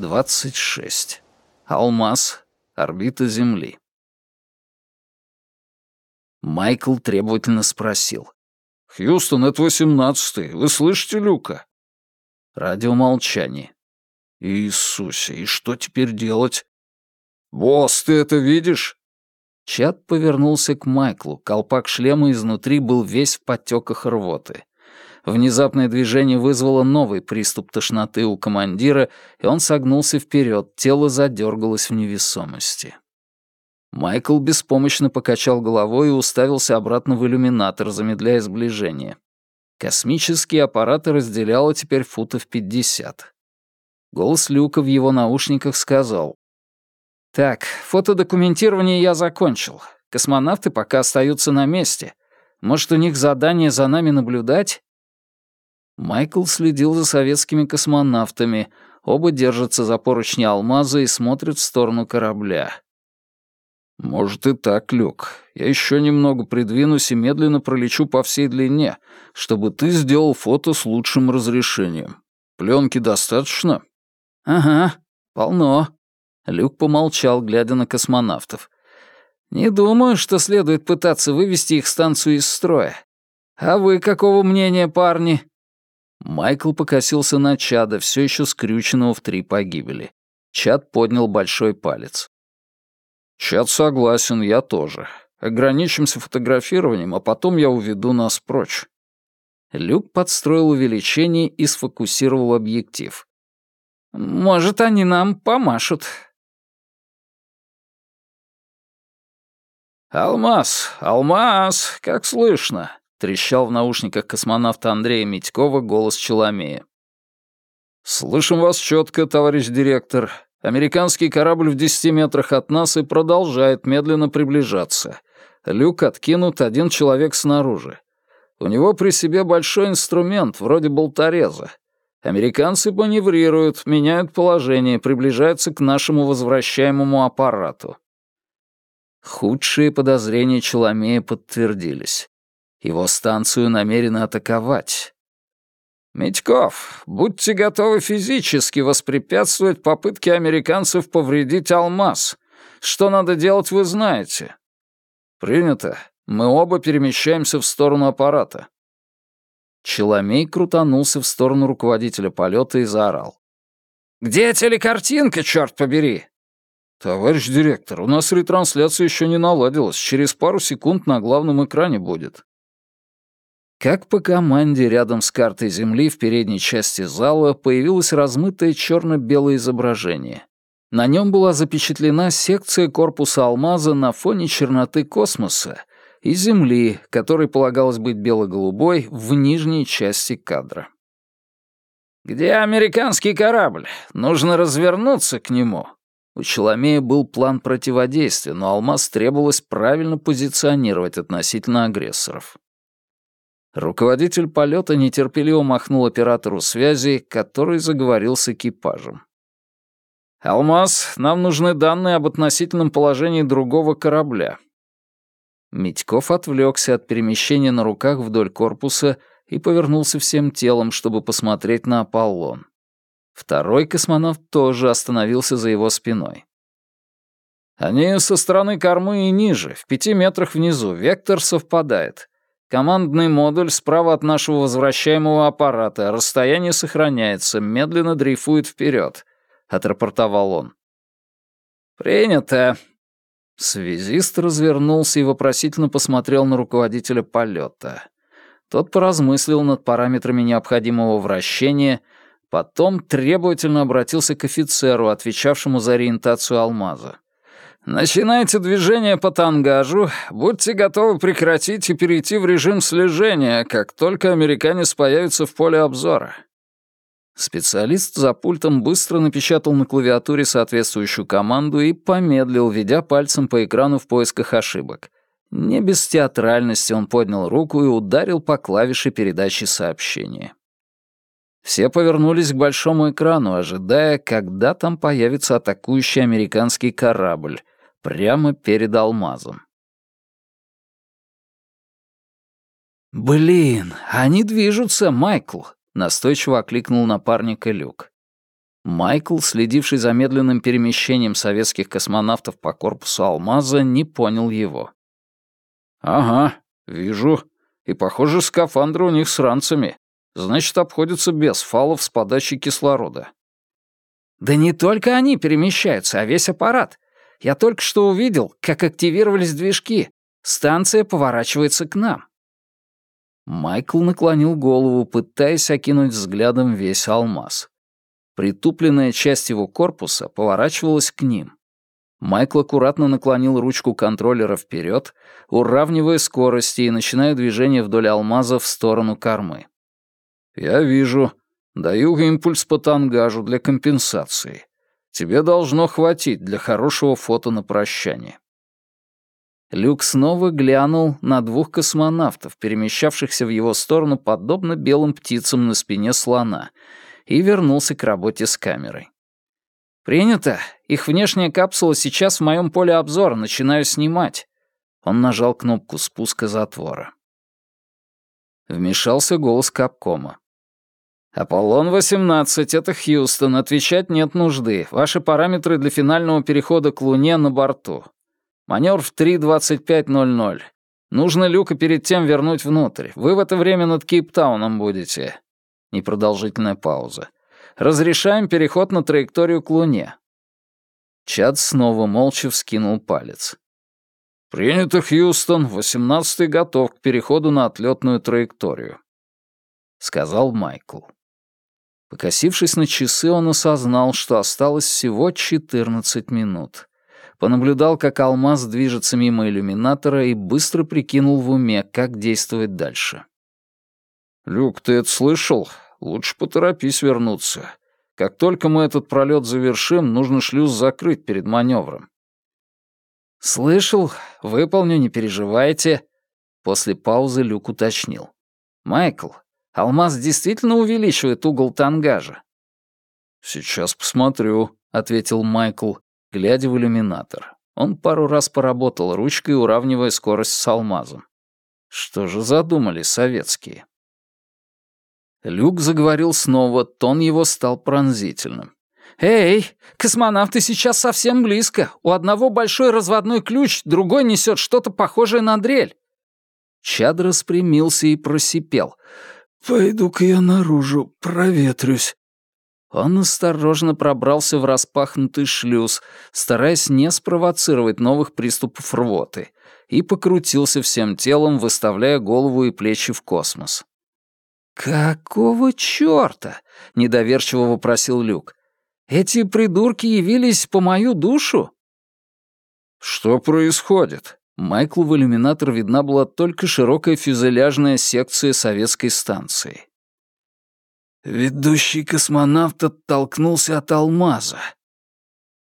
26. Алмаз. Орбита Земли. Майкл требовательно спросил. «Хьюстон, это восемнадцатый. Вы слышите Люка?» Радиомолчание. «Иисусе, и что теперь делать?» «Босс, ты это видишь?» Чат повернулся к Майклу. Колпак шлема изнутри был весь в потеках рвоты. Внезапное движение вызвало новый приступ тошноты у командира, и он согнулся вперед, тело задергалось в невесомости. Майкл беспомощно покачал головой и уставился обратно в иллюминатор, замедляя сближение. Космические аппараты разделяло теперь футов пятьдесят. Голос Люка в его наушниках сказал. «Так, фотодокументирование я закончил. Космонавты пока остаются на месте. Может, у них задание за нами наблюдать?» Майкл следил за советскими космонавтами. Оба держатся за поручни алмаза и смотрят в сторону корабля. «Может и так, Люк. Я еще немного придвинусь и медленно пролечу по всей длине, чтобы ты сделал фото с лучшим разрешением. Пленки достаточно?» «Ага, полно». Люк помолчал, глядя на космонавтов. «Не думаю, что следует пытаться вывести их станцию из строя. А вы какого мнения, парни?» Майкл покосился на Чада, все еще скрюченного в три погибели. Чад поднял большой палец. «Чад согласен, я тоже. Ограничимся фотографированием, а потом я уведу нас прочь». Люк подстроил увеличение и сфокусировал объектив. «Может, они нам помашут». «Алмаз, алмаз, как слышно?» Трещал в наушниках космонавта Андрея Митькова голос Челомея. «Слышим вас четко, товарищ директор. Американский корабль в десяти метрах от нас и продолжает медленно приближаться. Люк откинут один человек снаружи. У него при себе большой инструмент, вроде болтореза. Американцы маневрируют, меняют положение, приближаются к нашему возвращаемому аппарату. Худшие подозрения Челомея подтвердились. Его станцию намерены атаковать. «Митьков, будьте готовы физически воспрепятствовать попытке американцев повредить алмаз. Что надо делать, вы знаете». «Принято. Мы оба перемещаемся в сторону аппарата». Челомей крутанулся в сторону руководителя полета и заорал. «Где телекартинка, черт побери?» «Товарищ директор, у нас ретрансляция еще не наладилась. Через пару секунд на главном экране будет». Как по команде рядом с картой Земли в передней части зала появилось размытое черно-белое изображение. На нем была запечатлена секция корпуса алмаза на фоне черноты космоса и Земли, которой полагалось быть бело-голубой, в нижней части кадра. «Где американский корабль? Нужно развернуться к нему». У Челомея был план противодействия, но алмаз требовалось правильно позиционировать относительно агрессоров. Руководитель полета нетерпеливо махнул оператору связи, который заговорил с экипажем. «Алмаз, нам нужны данные об относительном положении другого корабля». Митьков отвлекся от перемещения на руках вдоль корпуса и повернулся всем телом, чтобы посмотреть на Аполлон. Второй космонавт тоже остановился за его спиной. «Они со стороны кормы и ниже, в пяти метрах внизу, вектор совпадает. Командный модуль справа от нашего возвращаемого аппарата. Расстояние сохраняется, медленно дрейфует вперед, отрапортовал он. Принято. Связист развернулся и вопросительно посмотрел на руководителя полета. Тот поразмыслил над параметрами необходимого вращения, потом требовательно обратился к офицеру, отвечавшему за ориентацию алмаза. Начинайте движение по тангажу, будьте готовы прекратить и перейти в режим слежения, как только американец появится в поле обзора». Специалист за пультом быстро напечатал на клавиатуре соответствующую команду и помедлил, ведя пальцем по экрану в поисках ошибок. Не без театральности он поднял руку и ударил по клавише передачи сообщения. Все повернулись к большому экрану, ожидая, когда там появится атакующий американский корабль, прямо перед алмазом. «Блин, они движутся, Майкл!» — настойчиво окликнул напарника Люк. Майкл, следивший за медленным перемещением советских космонавтов по корпусу «Алмаза», не понял его. «Ага, вижу. И, похоже, скафандры у них с ранцами. Значит, обходятся без фалов с подачей кислорода». «Да не только они перемещаются, а весь аппарат. Я только что увидел, как активировались движки. Станция поворачивается к нам». Майкл наклонил голову, пытаясь окинуть взглядом весь алмаз. Притупленная часть его корпуса поворачивалась к ним. Майкл аккуратно наклонил ручку контроллера вперед, уравнивая скорости и начиная движение вдоль алмаза в сторону кормы. «Я вижу. Даю импульс по тангажу для компенсации. Тебе должно хватить для хорошего фото на прощание». Люк снова глянул на двух космонавтов, перемещавшихся в его сторону подобно белым птицам на спине слона, и вернулся к работе с камерой. «Принято. Их внешняя капсула сейчас в моем поле обзора. Начинаю снимать». Он нажал кнопку спуска затвора. Вмешался голос Капкома. «Аполлон-18, это Хьюстон. Отвечать нет нужды. Ваши параметры для финального перехода к Луне на борту. Маневр в 3.25.00. Нужно люка перед тем вернуть внутрь. Вы в это время над Кейптауном будете. Непродолжительная пауза. Разрешаем переход на траекторию к Луне. Чад снова молча вскинул палец. «Принято, Хьюстон. Восемнадцатый готов к переходу на отлетную траекторию», — сказал Майкл. Покосившись на часы, он осознал, что осталось всего четырнадцать минут понаблюдал, как алмаз движется мимо иллюминатора и быстро прикинул в уме, как действовать дальше. «Люк, ты это слышал? Лучше поторопись вернуться. Как только мы этот пролет завершим, нужно шлюз закрыть перед маневром». «Слышал. Выполню, не переживайте». После паузы Люк уточнил. «Майкл, алмаз действительно увеличивает угол тангажа?» «Сейчас посмотрю», — ответил Майкл, глядя в иллюминатор. Он пару раз поработал ручкой, уравнивая скорость с алмазом. Что же задумали советские? Люк заговорил снова, тон его стал пронзительным. «Эй, космонавты сейчас совсем близко. У одного большой разводной ключ, другой несет что-то похожее на дрель». Чад распрямился и просипел. «Пойду-ка я наружу, проветрюсь». Он осторожно пробрался в распахнутый шлюз, стараясь не спровоцировать новых приступов рвоты, и покрутился всем телом, выставляя голову и плечи в космос. «Какого чёрта?» — недоверчиво вопросил Люк. «Эти придурки явились по мою душу?» «Что происходит?» Майклу в иллюминатор видна была только широкая фюзеляжная секция советской станции. Ведущий космонавт оттолкнулся от алмаза.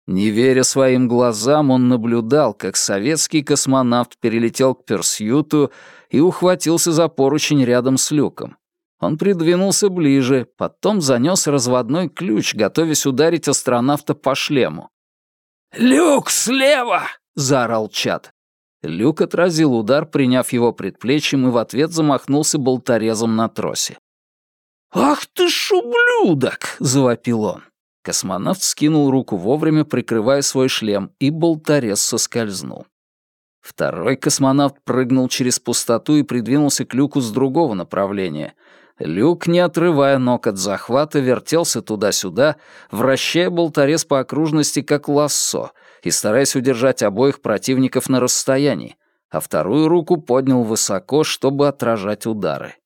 Не веря своим глазам, он наблюдал, как советский космонавт перелетел к Персьюту и ухватился за поручень рядом с люком. Он придвинулся ближе, потом занес разводной ключ, готовясь ударить астронавта по шлему. «Люк, слева!» — заорал Чад. Люк отразил удар, приняв его предплечьем, и в ответ замахнулся болторезом на тросе. «Ах ты ж ублюдок!» — завопил он. Космонавт скинул руку вовремя, прикрывая свой шлем, и болторез соскользнул. Второй космонавт прыгнул через пустоту и придвинулся к люку с другого направления. Люк, не отрывая ног от захвата, вертелся туда-сюда, вращая болторез по окружности как лассо и стараясь удержать обоих противников на расстоянии, а вторую руку поднял высоко, чтобы отражать удары.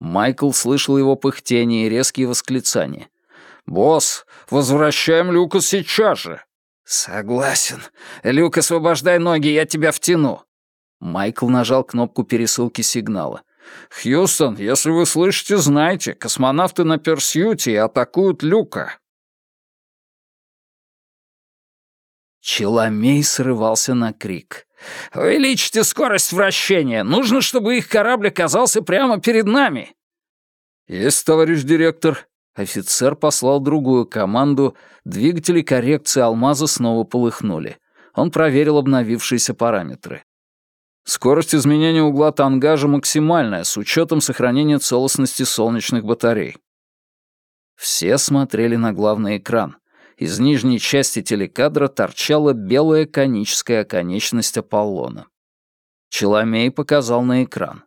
Майкл слышал его пыхтение и резкие восклицания. «Босс, возвращаем Люка сейчас же!» «Согласен. Люк, освобождай ноги, я тебя втяну!» Майкл нажал кнопку пересылки сигнала. «Хьюстон, если вы слышите, знайте, космонавты на Персьюте атакуют Люка». Челомей срывался на крик. «Увеличьте скорость вращения. Нужно, чтобы их корабль оказался прямо перед нами». «Есть, товарищ директор». Офицер послал другую команду. Двигатели коррекции алмаза снова полыхнули. Он проверил обновившиеся параметры. Скорость изменения угла тангажа максимальная, с учетом сохранения целостности солнечных батарей. Все смотрели на главный экран. Из нижней части телекадра торчала белая коническая конечность Аполлона. Челомей показал на экран.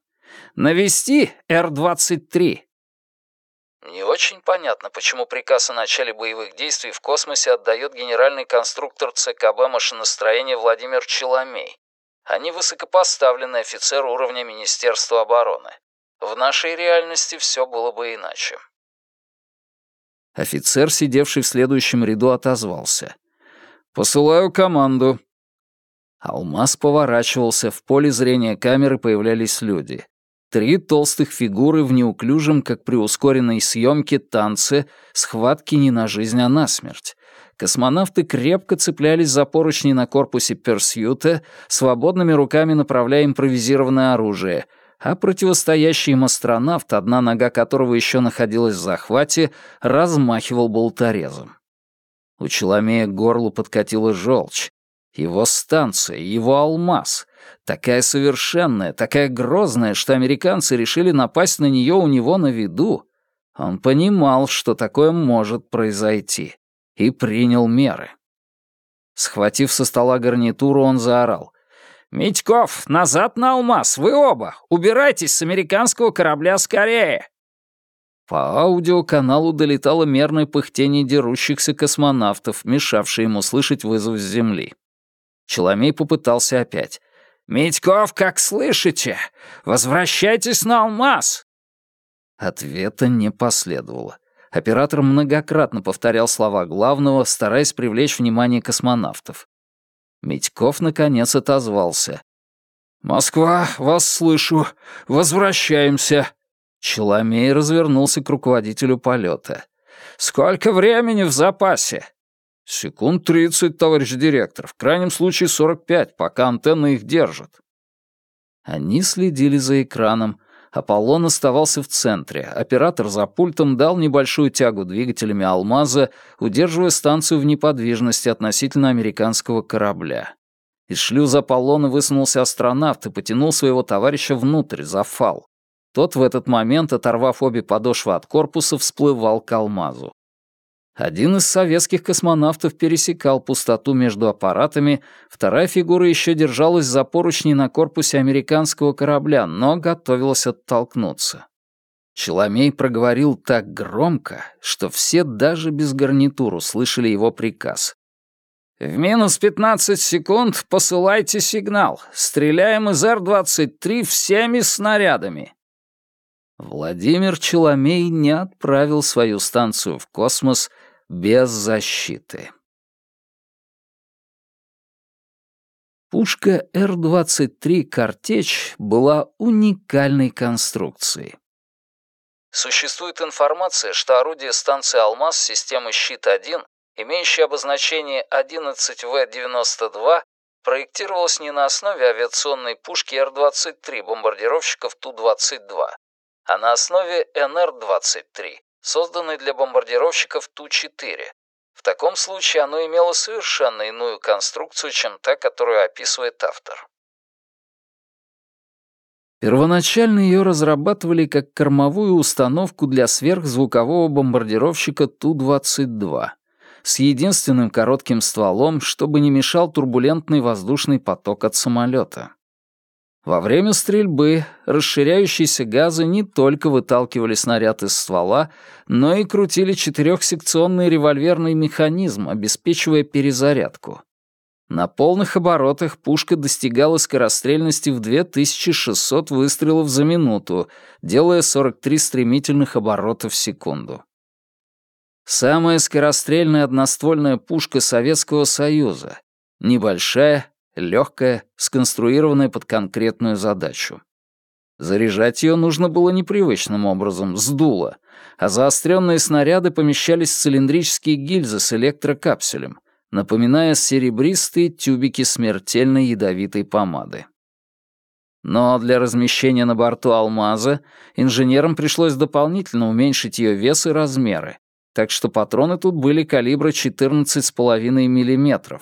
«Навести Р-23». Не очень понятно, почему приказ о начале боевых действий в космосе отдает генеральный конструктор ЦКБ машиностроения Владимир Челомей, а не высокопоставленный офицер уровня Министерства обороны. В нашей реальности все было бы иначе. Офицер, сидевший в следующем ряду, отозвался. «Посылаю команду». Алмаз поворачивался, в поле зрения камеры появлялись люди. Три толстых фигуры в неуклюжем, как при ускоренной съемке, танце, схватки не на жизнь, а на смерть. Космонавты крепко цеплялись за поручни на корпусе Персьюта, свободными руками направляя импровизированное оружие — а противостоящий им астронавт, одна нога которого еще находилась в захвате, размахивал болторезом. У Челомея к горлу подкатила желчь. Его станция, его алмаз. Такая совершенная, такая грозная, что американцы решили напасть на нее у него на виду. Он понимал, что такое может произойти, и принял меры. Схватив со стола гарнитуру, он заорал. «Митьков, назад на алмаз, вы оба! Убирайтесь с американского корабля скорее!» По аудиоканалу долетало мерное пыхтение дерущихся космонавтов, мешавшее ему слышать вызов с Земли. Челомей попытался опять. «Митьков, как слышите? Возвращайтесь на алмаз!» Ответа не последовало. Оператор многократно повторял слова главного, стараясь привлечь внимание космонавтов. Митьков наконец отозвался. «Москва, вас слышу. Возвращаемся». Челомей развернулся к руководителю полета. «Сколько времени в запасе?» «Секунд тридцать, товарищ директор. В крайнем случае сорок пять, пока антенны их держат». Они следили за экраном, Аполлон оставался в центре. Оператор за пультом дал небольшую тягу двигателями «Алмаза», удерживая станцию в неподвижности относительно американского корабля. Из шлюза Аполлона высунулся астронавт и потянул своего товарища внутрь, за фал. Тот в этот момент, оторвав обе подошвы от корпуса, всплывал к алмазу. Один из советских космонавтов пересекал пустоту между аппаратами, вторая фигура еще держалась за поручни на корпусе американского корабля, но готовилась оттолкнуться. Челомей проговорил так громко, что все даже без гарнитуру слышали его приказ. «В минус 15 секунд посылайте сигнал. Стреляем из Р-23 всеми снарядами». Владимир Челомей не отправил свою станцию в космос без защиты. Пушка Р-23 «Картечь» была уникальной конструкцией. Существует информация, что орудие станции «Алмаз» системы «Щит-1», имеющее обозначение 11В-92, проектировалось не на основе авиационной пушки Р-23 бомбардировщиков Ту-22, а на основе НР-23, созданной для бомбардировщиков Ту-4. В таком случае оно имело совершенно иную конструкцию, чем та, которую описывает автор. Первоначально ее разрабатывали как кормовую установку для сверхзвукового бомбардировщика Ту-22 с единственным коротким стволом, чтобы не мешал турбулентный воздушный поток от самолета. Во время стрельбы расширяющиеся газы не только выталкивали снаряд из ствола, но и крутили четырехсекционный револьверный механизм, обеспечивая перезарядку. На полных оборотах пушка достигала скорострельности в 2600 выстрелов за минуту, делая 43 стремительных оборота в секунду. Самая скорострельная одноствольная пушка Советского Союза. Небольшая, легкая, сконструированная под конкретную задачу. Заряжать ее нужно было непривычным образом, с дула, а заостренные снаряды помещались в цилиндрические гильзы с электрокапсулем, напоминая серебристые тюбики смертельной ядовитой помады. Но для размещения на борту «Алмаза» инженерам пришлось дополнительно уменьшить ее вес и размеры, так что патроны тут были калибра 14,5 мм,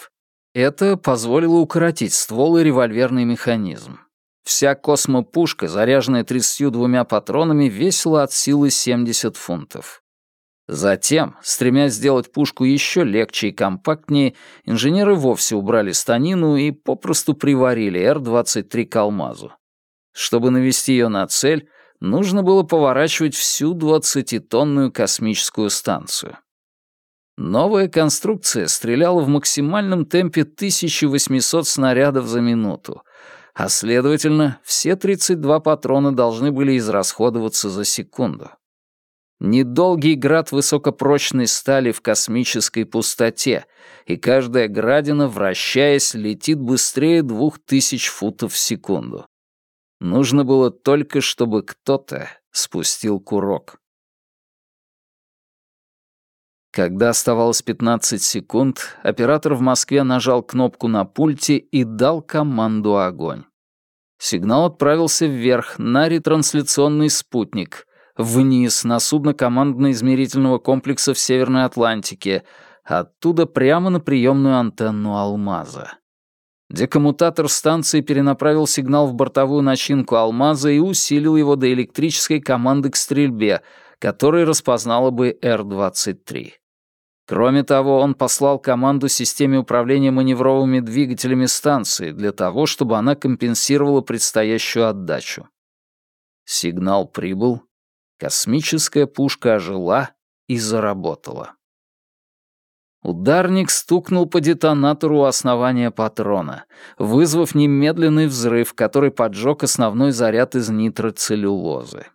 это позволило укоротить ствол и револьверный механизм. Вся космопушка, заряженная 32 патронами, весила от силы 70 фунтов. Затем, стремясь сделать пушку еще легче и компактнее, инженеры вовсе убрали станину и попросту приварили Р-23 к алмазу. Чтобы навести ее на цель, нужно было поворачивать всю 20-тонную космическую станцию. Новая конструкция стреляла в максимальном темпе 1800 снарядов за минуту, а следовательно, все 32 патрона должны были израсходоваться за секунду. Недолгий град высокопрочной стали в космической пустоте, и каждая градина, вращаясь, летит быстрее двух тысяч футов в секунду. Нужно было только, чтобы кто-то спустил курок. Когда оставалось 15 секунд, оператор в Москве нажал кнопку на пульте и дал команду «Огонь». Сигнал отправился вверх на ретрансляционный спутник, вниз на судно командно-измерительного комплекса в Северной Атлантике, оттуда прямо на приемную антенну «Алмаза». Декоммутатор станции перенаправил сигнал в бортовую начинку «Алмаза» и усилил его до электрической команды к стрельбе, которая распознала бы Р-23. Кроме того, он послал команду системе управления маневровыми двигателями станции для того, чтобы она компенсировала предстоящую отдачу. Сигнал прибыл, Космическая пушка ожила и заработала. Ударник стукнул по детонатору у основания патрона, вызвав немедленный взрыв, который поджег основной заряд из нитроцеллюлозы.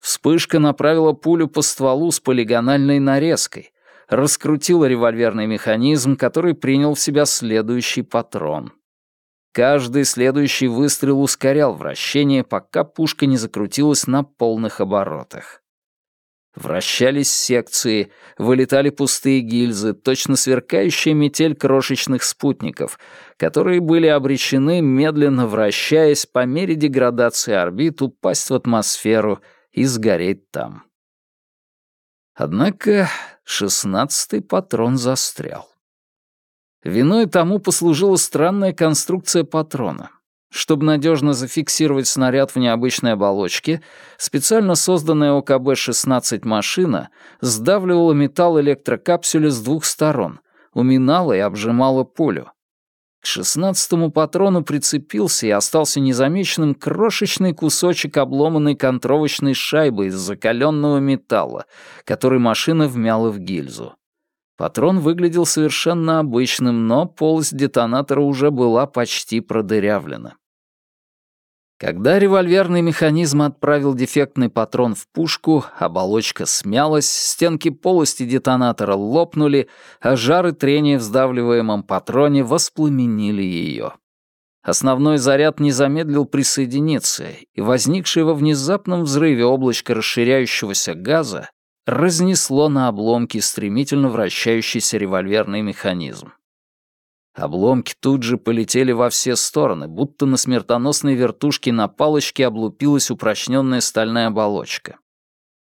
Вспышка направила пулю по стволу с полигональной нарезкой, раскрутила револьверный механизм, который принял в себя следующий патрон. Каждый следующий выстрел ускорял вращение, пока пушка не закрутилась на полных оборотах. Вращались секции, вылетали пустые гильзы, точно сверкающая метель крошечных спутников, которые были обречены, медленно вращаясь по мере деградации орбит, упасть в атмосферу и сгореть там. Однако шестнадцатый патрон застрял. Виной тому послужила странная конструкция патрона. Чтобы надежно зафиксировать снаряд в необычной оболочке, специально созданная ОКБ-16 машина сдавливала металл электрокапсюля с двух сторон, уминала и обжимала пулю. К шестнадцатому патрону прицепился и остался незамеченным крошечный кусочек обломанной контровочной шайбы из закаленного металла, который машина вмяла в гильзу. Патрон выглядел совершенно обычным, но полость детонатора уже была почти продырявлена. Когда револьверный механизм отправил дефектный патрон в пушку, оболочка смялась, стенки полости детонатора лопнули, а жары трения в сдавливаемом патроне воспламенили ее. Основной заряд не замедлил присоединиться, и возникшее во внезапном взрыве облачко расширяющегося газа разнесло на обломки стремительно вращающийся револьверный механизм. Обломки тут же полетели во все стороны, будто на смертоносной вертушке на палочке облупилась упрочненная стальная оболочка.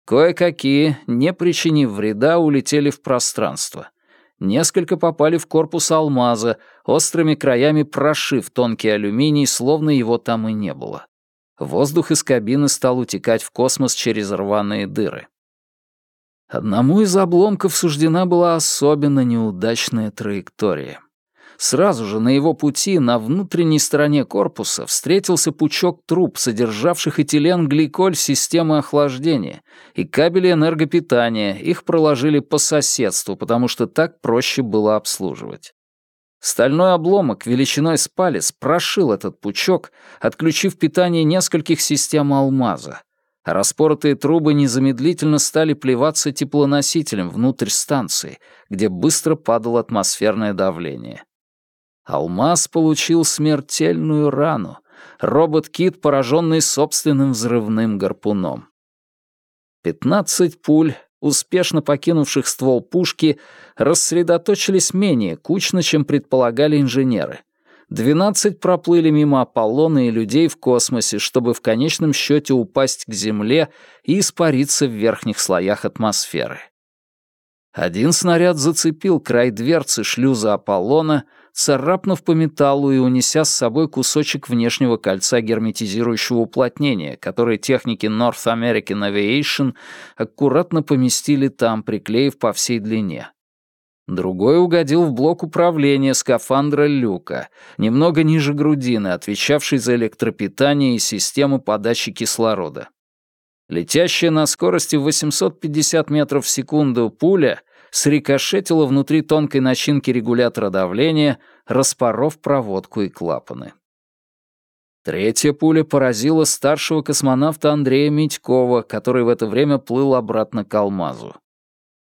Кое-какие, не причинив вреда, улетели в пространство. Несколько попали в корпус алмаза, острыми краями прошив тонкий алюминий, словно его там и не было. Воздух из кабины стал утекать в космос через рваные дыры. Одному из обломков суждена была особенно неудачная траектория. Сразу же на его пути на внутренней стороне корпуса встретился пучок труб, содержавших этиленгликоль системы охлаждения, и кабели энергопитания, их проложили по соседству, потому что так проще было обслуживать. Стальной обломок величиной с палец прошил этот пучок, отключив питание нескольких систем алмаза, распоротые трубы незамедлительно стали плеваться теплоносителем внутрь станции, где быстро падало атмосферное давление. Алмаз получил смертельную рану, робот-кит, пораженный собственным взрывным гарпуном. Пятнадцать пуль, успешно покинувших ствол пушки, рассредоточились менее кучно, чем предполагали инженеры, 12 проплыли мимо Аполлона и людей в космосе, чтобы в конечном счете упасть к Земле и испариться в верхних слоях атмосферы. Один снаряд зацепил край дверцы шлюза Аполлона, царапнув по металлу и унеся с собой кусочек внешнего кольца герметизирующего уплотнения, который техники North American Aviation аккуратно поместили там, приклеив по всей длине. Другой угодил в блок управления скафандра люка, немного ниже грудины, отвечавший за электропитание и систему подачи кислорода. Летящая на скорости в 850 метров в секунду пуля срикошетила внутри тонкой начинки регулятора давления, распоров проводку и клапаны. Третья пуля поразила старшего космонавта Андрея Митькова, который в это время плыл обратно к алмазу.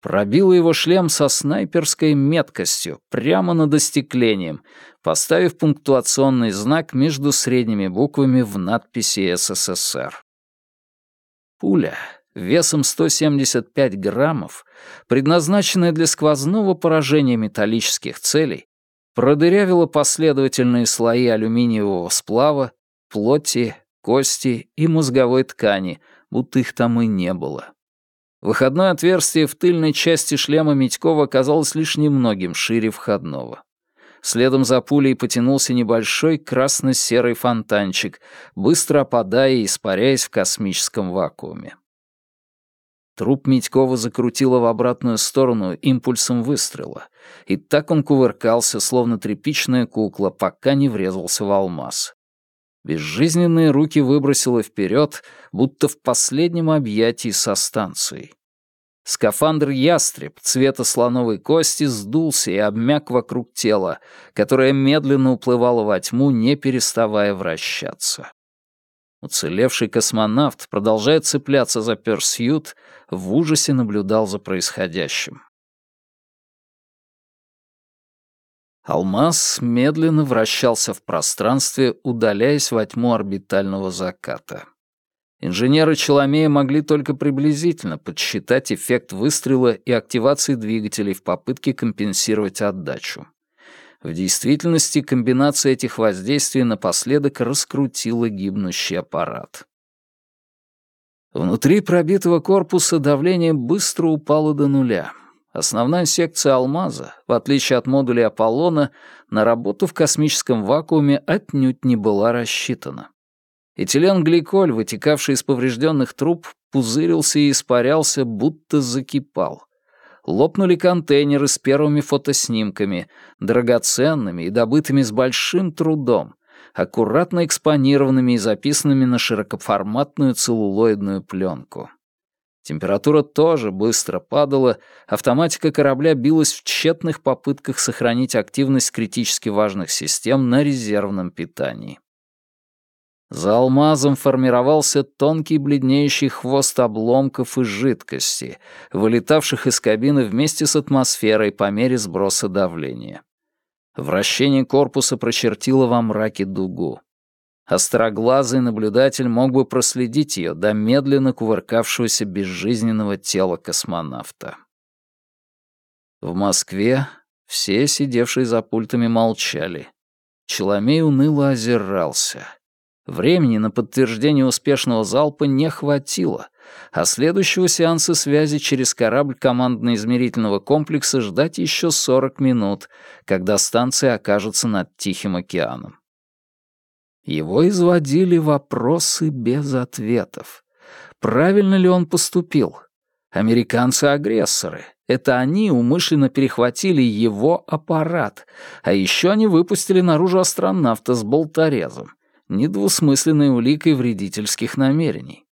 Пробила его шлем со снайперской меткостью, прямо над остеклением, поставив пунктуационный знак между средними буквами в надписи «СССР». Пуля, весом 175 граммов, предназначенная для сквозного поражения металлических целей, продырявила последовательные слои алюминиевого сплава, плоти, кости и мозговой ткани, будто их там и не было. Выходное отверстие в тыльной части шлема Митькова оказалось лишь немногим шире входного. Следом за пулей потянулся небольшой красно-серый фонтанчик, быстро опадая и испаряясь в космическом вакууме. Труп Митькова закрутило в обратную сторону импульсом выстрела, и так он кувыркался, словно тряпичная кукла, пока не врезался в алмаз. Безжизненные руки выбросило вперед, будто в последнем объятии со станцией. Скафандр «Ястреб» цвета слоновой кости сдулся и обмяк вокруг тела, которое медленно уплывало во тьму, не переставая вращаться. Уцелевший космонавт, продолжая цепляться за Персьют, в ужасе наблюдал за происходящим. Алмаз медленно вращался в пространстве, удаляясь во тьму орбитального заката. Инженеры Челомея могли только приблизительно подсчитать эффект выстрела и активации двигателей в попытке компенсировать отдачу. В действительности комбинация этих воздействий напоследок раскрутила гибнущий аппарат. Внутри пробитого корпуса давление быстро упало до нуля. Основная секция алмаза, в отличие от модуля Аполлона, на работу в космическом вакууме отнюдь не была рассчитана. Этиленгликоль, вытекавший из поврежденных труб, пузырился и испарялся, будто закипал. Лопнули контейнеры с первыми фотоснимками, драгоценными и добытыми с большим трудом, аккуратно экспонированными и записанными на широкоформатную целлулоидную пленку. Температура тоже быстро падала, автоматика корабля билась в тщетных попытках сохранить активность критически важных систем на резервном питании. За алмазом формировался тонкий бледнеющий хвост обломков и жидкости, вылетавших из кабины вместе с атмосферой по мере сброса давления. Вращение корпуса прочертило во мраке дугу. Остроглазый наблюдатель мог бы проследить ее до медленно кувыркавшегося безжизненного тела космонавта. В Москве все сидевшие за пультами молчали. Челомей уныло озирался. Времени на подтверждение успешного залпа не хватило, а следующего сеанса связи через корабль командно-измерительного комплекса ждать еще 40 минут, когда станция окажется над Тихим океаном. Его изводили вопросы без ответов. Правильно ли он поступил? Американцы-агрессоры. Это они умышленно перехватили его аппарат, а еще они выпустили наружу астронавта с болторезом недвусмысленной уликой вредительских намерений.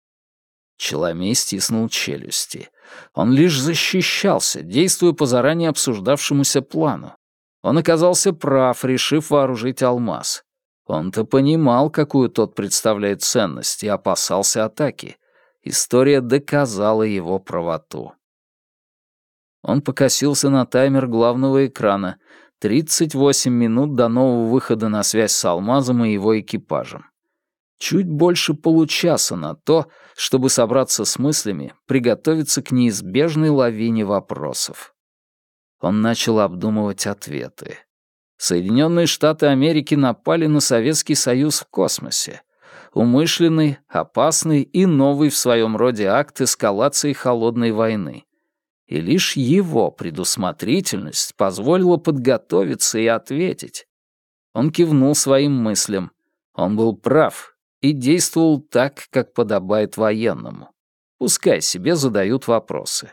Челомей стиснул челюсти. Он лишь защищался, действуя по заранее обсуждавшемуся плану. Он оказался прав, решив вооружить алмаз. Он-то понимал, какую тот представляет ценность, и опасался атаки. История доказала его правоту. Он покосился на таймер главного экрана, 38 минут до нового выхода на связь с Алмазом и его экипажем. Чуть больше получаса на то, чтобы собраться с мыслями, приготовиться к неизбежной лавине вопросов. Он начал обдумывать ответы. Соединенные Штаты Америки напали на Советский Союз в космосе. Умышленный, опасный и новый в своем роде акт эскалации холодной войны. И лишь его предусмотрительность позволила подготовиться и ответить. Он кивнул своим мыслям. Он был прав и действовал так, как подобает военному. Пускай себе задают вопросы.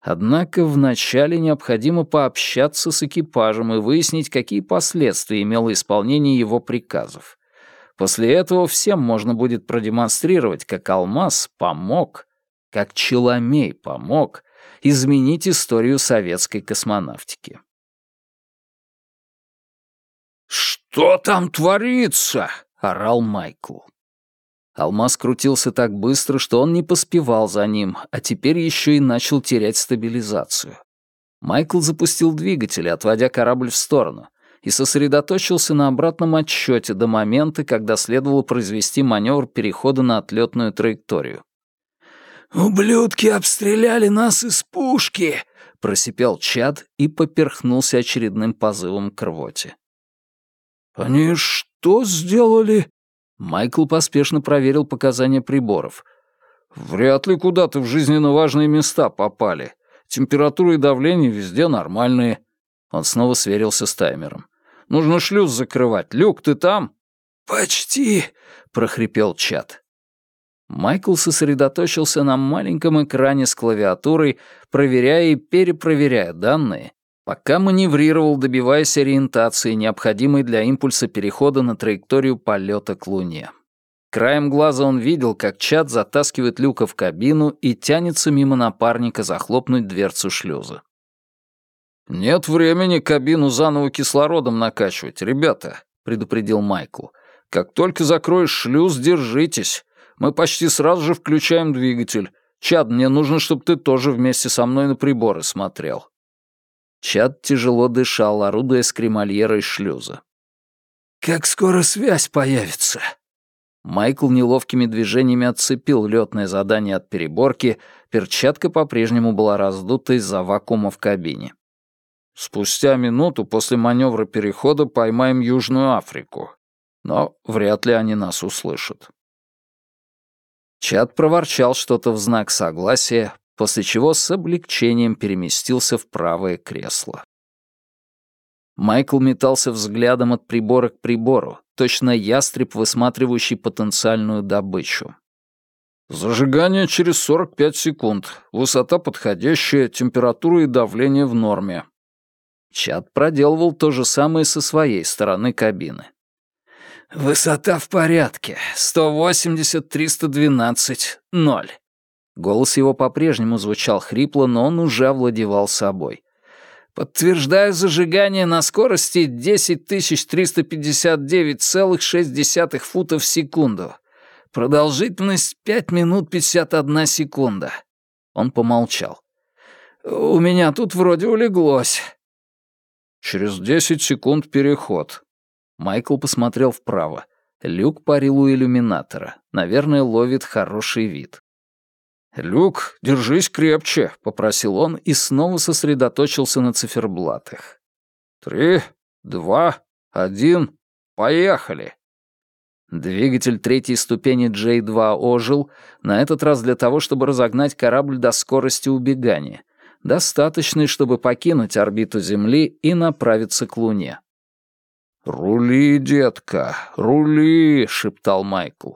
Однако вначале необходимо пообщаться с экипажем и выяснить, какие последствия имело исполнение его приказов. После этого всем можно будет продемонстрировать, как Алмаз помог, как Челомей помог изменить историю советской космонавтики. «Что там творится?» — орал Майкл. Алмаз крутился так быстро, что он не поспевал за ним, а теперь еще и начал терять стабилизацию. Майкл запустил двигатель, отводя корабль в сторону, и сосредоточился на обратном отсчете до момента, когда следовало произвести маневр перехода на отлетную траекторию. «Ублюдки обстреляли нас из пушки!» — просипел Чад и поперхнулся очередным позывом к рвоте. «Они что сделали?» Майкл поспешно проверил показания приборов. «Вряд ли куда-то в жизненно важные места попали. Температура и давление везде нормальные». Он снова сверился с таймером. «Нужно шлюз закрывать. Люк, ты там?» «Почти», — прохрипел Чат. Майкл сосредоточился на маленьком экране с клавиатурой, проверяя и перепроверяя данные, пока маневрировал, добиваясь ориентации, необходимой для импульса перехода на траекторию полета к Луне. Краем глаза он видел, как Чад затаскивает Люка в кабину и тянется мимо напарника захлопнуть дверцу шлюза. «Нет времени кабину заново кислородом накачивать, ребята», — предупредил Майкл. «Как только закроешь шлюз, держитесь. Мы почти сразу же включаем двигатель. Чад, мне нужно, чтобы ты тоже вместе со мной на приборы смотрел». Чад тяжело дышал, орудуя с кремольерой шлюза. «Как скоро связь появится?» Майкл неловкими движениями отцепил летное задание от переборки, перчатка по-прежнему была раздута из-за вакуума в кабине. «Спустя минуту после маневра перехода поймаем Южную Африку. Но вряд ли они нас услышат». Чад проворчал что-то в знак согласия, после чего с облегчением переместился в правое кресло. Майкл метался взглядом от прибора к прибору, точно ястреб, высматривающий потенциальную добычу. «Зажигание через 45 секунд. Высота подходящая, температура и давление в норме». Чад проделывал то же самое со своей стороны кабины. «Высота в порядке. 180, 312, ноль. Голос его по-прежнему звучал хрипло, но он уже овладевал собой. «Подтверждаю зажигание на скорости 10359,6 футов в секунду. Продолжительность 5 минут 51 секунда». Он помолчал. «У меня тут вроде улеглось». «Через 10 секунд переход». Майкл посмотрел вправо. Люк парил у иллюминатора. Наверное, ловит хороший вид. «Люк, держись крепче», — попросил он и снова сосредоточился на циферблатах. «Три, два, один, поехали!» Двигатель третьей ступени J2 ожил, на этот раз для того, чтобы разогнать корабль до скорости убегания, достаточной, чтобы покинуть орбиту Земли и направиться к Луне. «Рули, детка, рули!» — шептал Майкл.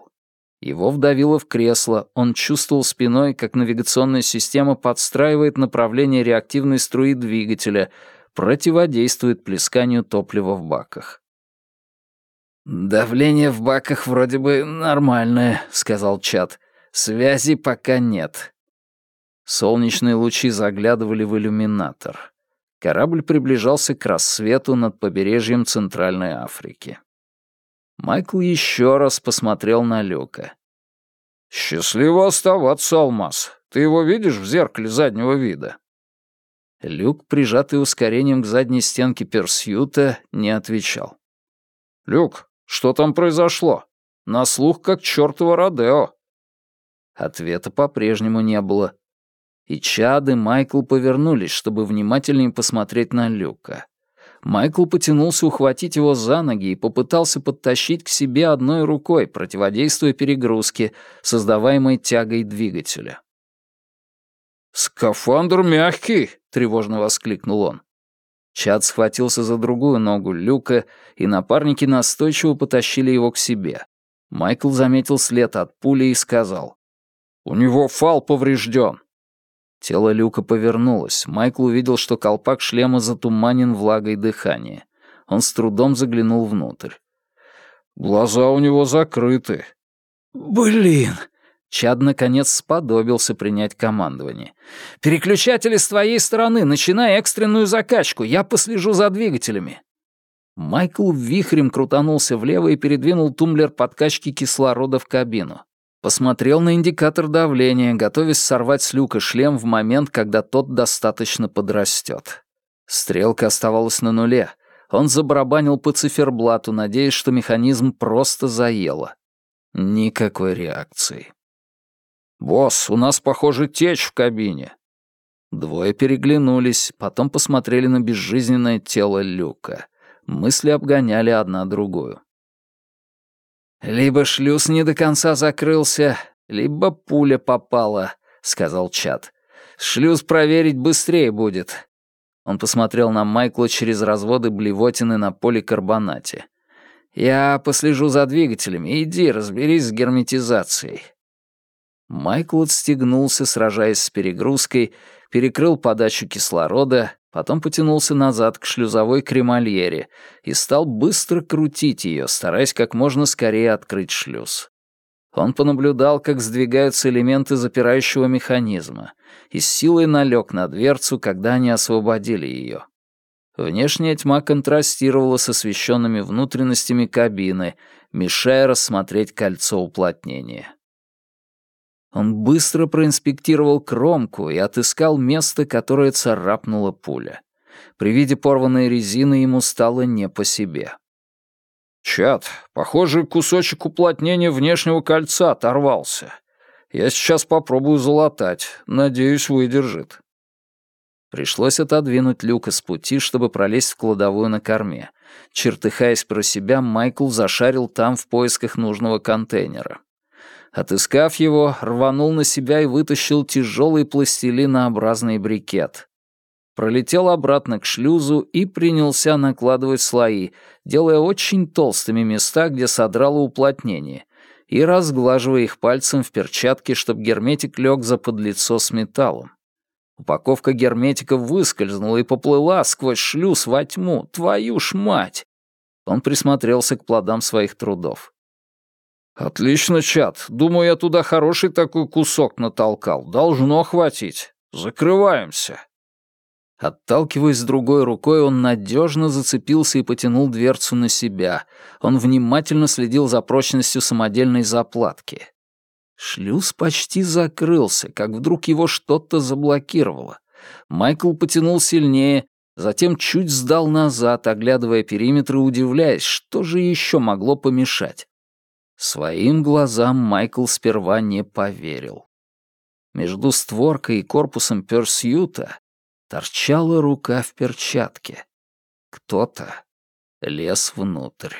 Его вдавило в кресло, он чувствовал спиной, как навигационная система подстраивает направление реактивной струи двигателя, противодействует плесканию топлива в баках. «Давление в баках вроде бы нормальное», — сказал Чат. «Связи пока нет». Солнечные лучи заглядывали в иллюминатор. Корабль приближался к рассвету над побережьем Центральной Африки. Майкл еще раз посмотрел на Люка. «Счастливо оставаться, Алмаз. Ты его видишь в зеркале заднего вида?» Люк, прижатый ускорением к задней стенке Персьюта, не отвечал. «Люк, что там произошло? На слух как чёртово Родео». Ответа по-прежнему не было. И Чад и Майкл повернулись, чтобы внимательнее посмотреть на Люка. Майкл потянулся ухватить его за ноги и попытался подтащить к себе одной рукой, противодействуя перегрузке, создаваемой тягой двигателя. «Скафандр мягкий!» — тревожно воскликнул он. Чад схватился за другую ногу Люка, и напарники настойчиво потащили его к себе. Майкл заметил след от пули и сказал. «У него фал поврежден». Тело Люка повернулось. Майкл увидел, что колпак шлема затуманен влагой дыхания. Он с трудом заглянул внутрь. «Глаза у него закрыты». «Блин!» Чад наконец сподобился принять командование. «Переключатели с твоей стороны, начинай экстренную закачку, я послежу за двигателями». Майкл вихрем крутанулся влево и передвинул тумблер подкачки кислорода в кабину. Посмотрел на индикатор давления, готовясь сорвать с люка шлем в момент, когда тот достаточно подрастет. Стрелка оставалась на нуле. Он забарабанил по циферблату, надеясь, что механизм просто заело. Никакой реакции. «Босс, у нас, похоже, течь в кабине». Двое переглянулись, потом посмотрели на безжизненное тело Люка. Мысли обгоняли одна другую. «Либо шлюз не до конца закрылся, либо пуля попала», — сказал Чат. «Шлюз проверить быстрее будет». Он посмотрел на Майкла через разводы блевотины на поликарбонате. «Я послежу за двигателями. Иди, разберись с герметизацией. Майкл отстегнулся, сражаясь с перегрузкой, перекрыл подачу кислорода, потом потянулся назад к шлюзовой кремольере и стал быстро крутить ее, стараясь как можно скорее открыть шлюз. Он понаблюдал, как сдвигаются элементы запирающего механизма, и с силой налег на дверцу, когда они освободили ее. Внешняя тьма контрастировала с освещенными внутренностями кабины, мешая рассмотреть кольцо уплотнения. Он быстро проинспектировал кромку и отыскал место, которое царапнула пуля. При виде порванной резины ему стало не по себе. «Чат, похоже, кусочек уплотнения внешнего кольца оторвался. Я сейчас попробую залатать. Надеюсь, выдержит». Пришлось отодвинуть люк с пути, чтобы пролезть в кладовую на корме. Чертыхаясь про себя, Майкл зашарил там в поисках нужного контейнера. Отыскав его, рванул на себя и вытащил тяжелый пластилинообразный брикет. Пролетел обратно к шлюзу и принялся накладывать слои, делая очень толстыми места, где содрало уплотнение, и разглаживая их пальцем в перчатке, чтобы герметик лег за подлицо с металлом. Упаковка герметика выскользнула и поплыла сквозь шлюз во тьму. Твою ж мать! Он присмотрелся к плодам своих трудов. «Отлично, чат. Думаю, я туда хороший такой кусок натолкал. Должно хватить. Закрываемся». Отталкиваясь другой рукой, он надежно зацепился и потянул дверцу на себя. Он внимательно следил за прочностью самодельной заплатки. Шлюз почти закрылся, как вдруг его что-то заблокировало. Майкл потянул сильнее, затем чуть сдал назад, оглядывая периметр и удивляясь, что же еще могло помешать. Своим глазам Майкл сперва не поверил. Между створкой и корпусом Персьюта торчала рука в перчатке. Кто-то лез внутрь.